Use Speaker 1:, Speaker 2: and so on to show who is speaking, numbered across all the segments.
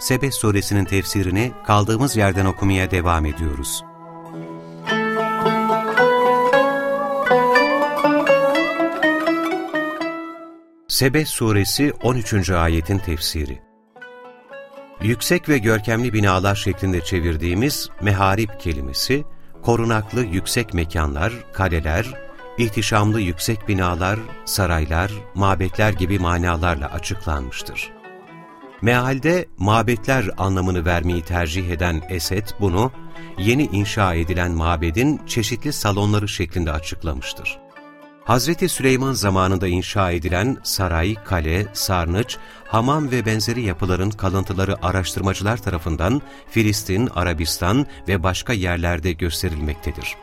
Speaker 1: Sebe suresinin tefsirini kaldığımız yerden okumaya devam ediyoruz. Sebe suresi 13. ayetin tefsiri Yüksek ve görkemli binalar şeklinde çevirdiğimiz meharip kelimesi, korunaklı yüksek mekanlar, kaleler, ihtişamlı yüksek binalar, saraylar, mabetler gibi manalarla açıklanmıştır. Mealde mabetler anlamını vermeyi tercih eden Esed bunu, yeni inşa edilen mabedin çeşitli salonları şeklinde açıklamıştır. Hazreti Süleyman zamanında inşa edilen saray, kale, sarnıç, hamam ve benzeri yapıların kalıntıları araştırmacılar tarafından Filistin, Arabistan ve başka yerlerde gösterilmektedir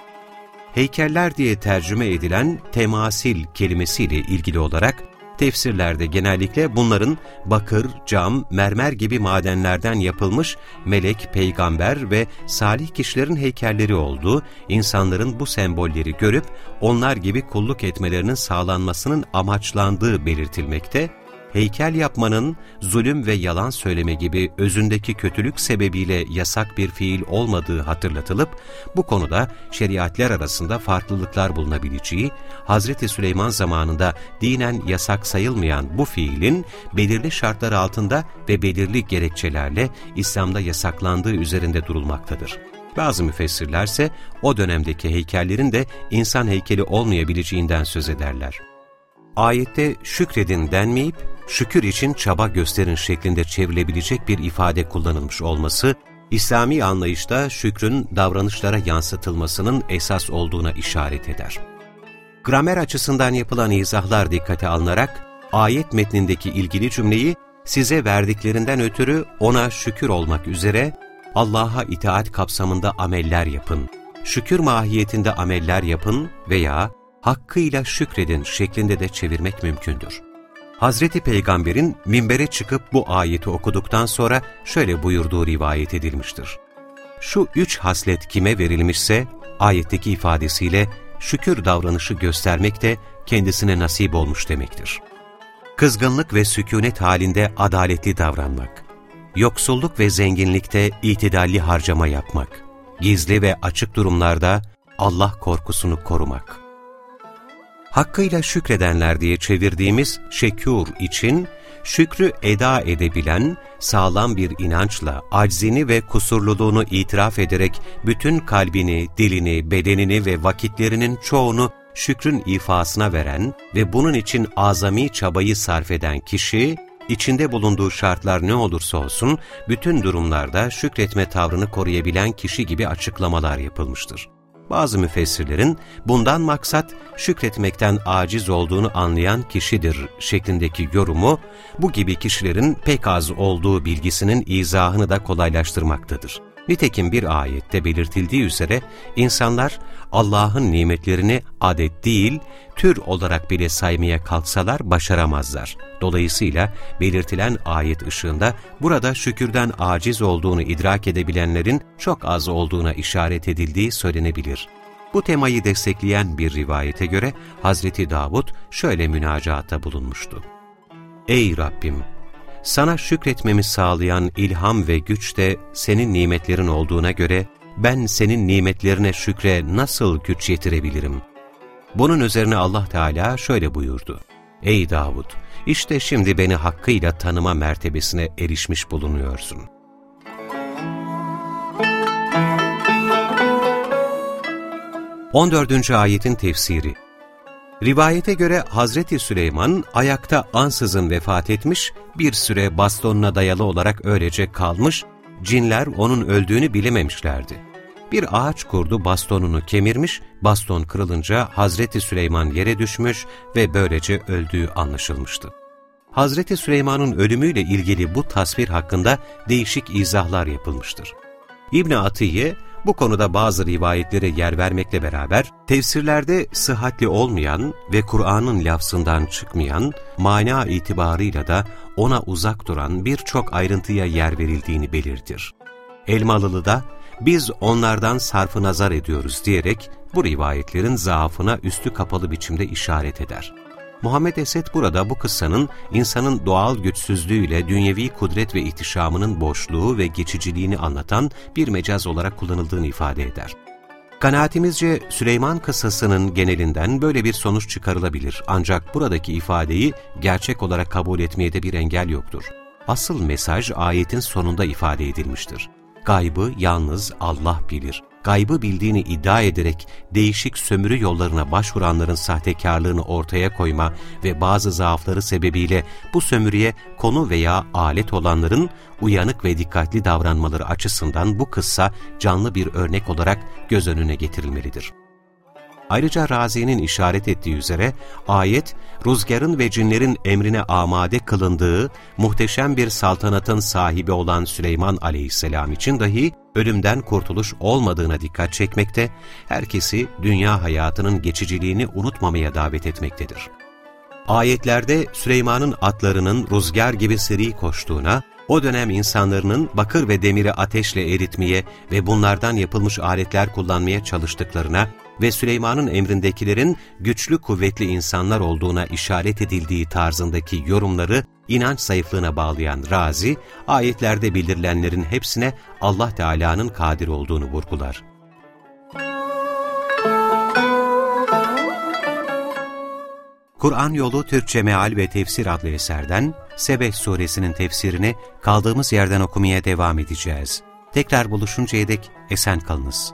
Speaker 1: heykeller diye tercüme edilen temasil kelimesiyle ilgili olarak tefsirlerde genellikle bunların bakır, cam, mermer gibi madenlerden yapılmış melek, peygamber ve salih kişilerin heykelleri olduğu, insanların bu sembolleri görüp onlar gibi kulluk etmelerinin sağlanmasının amaçlandığı belirtilmekte heykel yapmanın zulüm ve yalan söyleme gibi özündeki kötülük sebebiyle yasak bir fiil olmadığı hatırlatılıp, bu konuda şeriatler arasında farklılıklar bulunabileceği, Hz. Süleyman zamanında dinen yasak sayılmayan bu fiilin belirli şartlar altında ve belirli gerekçelerle İslam'da yasaklandığı üzerinde durulmaktadır. Bazı müfessirlerse o dönemdeki heykellerin de insan heykeli olmayabileceğinden söz ederler. Ayette şükredin denmeyip, şükür için çaba gösterin şeklinde çevrilebilecek bir ifade kullanılmış olması, İslami anlayışta şükrün davranışlara yansıtılmasının esas olduğuna işaret eder. Gramer açısından yapılan izahlar dikkate alınarak, ayet metnindeki ilgili cümleyi size verdiklerinden ötürü ona şükür olmak üzere Allah'a itaat kapsamında ameller yapın, şükür mahiyetinde ameller yapın veya hakkıyla şükredin şeklinde de çevirmek mümkündür. Hazreti Peygamber'in minbere çıkıp bu ayeti okuduktan sonra şöyle buyurduğu rivayet edilmiştir. Şu üç haslet kime verilmişse, ayetteki ifadesiyle şükür davranışı göstermek de kendisine nasip olmuş demektir. Kızgınlık ve sükunet halinde adaletli davranmak, yoksulluk ve zenginlikte itidalli harcama yapmak, gizli ve açık durumlarda Allah korkusunu korumak hakkıyla şükredenler diye çevirdiğimiz şekûr için, şükrü eda edebilen, sağlam bir inançla aczini ve kusurluluğunu itiraf ederek bütün kalbini, dilini, bedenini ve vakitlerinin çoğunu şükrün ifasına veren ve bunun için azami çabayı sarf eden kişi, içinde bulunduğu şartlar ne olursa olsun, bütün durumlarda şükretme tavrını koruyabilen kişi gibi açıklamalar yapılmıştır. Bazı müfessirlerin bundan maksat şükretmekten aciz olduğunu anlayan kişidir şeklindeki yorumu bu gibi kişilerin pek az olduğu bilgisinin izahını da kolaylaştırmaktadır. Nitekim bir ayette belirtildiği üzere insanlar Allah'ın nimetlerini adet değil, tür olarak bile saymaya kalksalar başaramazlar. Dolayısıyla belirtilen ayet ışığında burada şükürden aciz olduğunu idrak edebilenlerin çok az olduğuna işaret edildiği söylenebilir. Bu temayı destekleyen bir rivayete göre Hazreti Davud şöyle münacaatta bulunmuştu. Ey Rabbim! Sana şükretmemi sağlayan ilham ve güç de senin nimetlerin olduğuna göre ben senin nimetlerine şükre nasıl güç yetirebilirim? Bunun üzerine Allah Teala şöyle buyurdu. Ey Davud! İşte şimdi beni hakkıyla tanıma mertebesine erişmiş bulunuyorsun. On dördüncü ayetin tefsiri Rivayete göre Hazreti Süleyman ayakta ansızın vefat etmiş, bir süre bastonuna dayalı olarak öylece kalmış, cinler onun öldüğünü bilememişlerdi. Bir ağaç kurdu bastonunu kemirmiş, baston kırılınca Hazreti Süleyman yere düşmüş ve böylece öldüğü anlaşılmıştı. Hazreti Süleyman'ın ölümüyle ilgili bu tasvir hakkında değişik izahlar yapılmıştır. İbn Atiye, bu konuda bazı rivayetlere yer vermekle beraber, tefsirlerde sıhhatli olmayan ve Kur'an'ın lafzından çıkmayan, mana itibarıyla da ona uzak duran birçok ayrıntıya yer verildiğini belirtir. Elmalılı da, biz onlardan sarfı nazar ediyoruz diyerek bu rivayetlerin zaafına üstü kapalı biçimde işaret eder. Muhammed Esed burada bu kıssanın insanın doğal güçsüzlüğüyle dünyevi kudret ve ihtişamının boşluğu ve geçiciliğini anlatan bir mecaz olarak kullanıldığını ifade eder. Kanaatimizce Süleyman kıssasının genelinden böyle bir sonuç çıkarılabilir ancak buradaki ifadeyi gerçek olarak kabul etmeye de bir engel yoktur. Asıl mesaj ayetin sonunda ifade edilmiştir. Gaybı yalnız Allah bilir gaybı bildiğini iddia ederek değişik sömürü yollarına başvuranların sahtekarlığını ortaya koyma ve bazı zaafları sebebiyle bu sömürüye konu veya alet olanların uyanık ve dikkatli davranmaları açısından bu kıssa canlı bir örnek olarak göz önüne getirilmelidir. Ayrıca Razi'nin işaret ettiği üzere ayet, rüzgarın ve cinlerin emrine amade kılındığı muhteşem bir saltanatın sahibi olan Süleyman aleyhisselam için dahi ölümden kurtuluş olmadığına dikkat çekmekte, herkesi dünya hayatının geçiciliğini unutmamaya davet etmektedir. Ayetlerde Süleyman'ın atlarının rüzgar gibi seri koştuğuna, o dönem insanların bakır ve demiri ateşle eritmeye ve bunlardan yapılmış aletler kullanmaya çalıştıklarına ve Süleyman'ın emrindekilerin güçlü kuvvetli insanlar olduğuna işaret edildiği tarzındaki yorumları inanç zayıflığına bağlayan Razi, ayetlerde bildirilenlerin hepsine Allah Teala'nın kadir olduğunu vurgular. Kur'an Yolu Türkçe Meal ve Tefsir adlı eserden Sebeh suresinin tefsirini kaldığımız yerden okumaya devam edeceğiz. Tekrar buluşuncaya dek esen kalınız.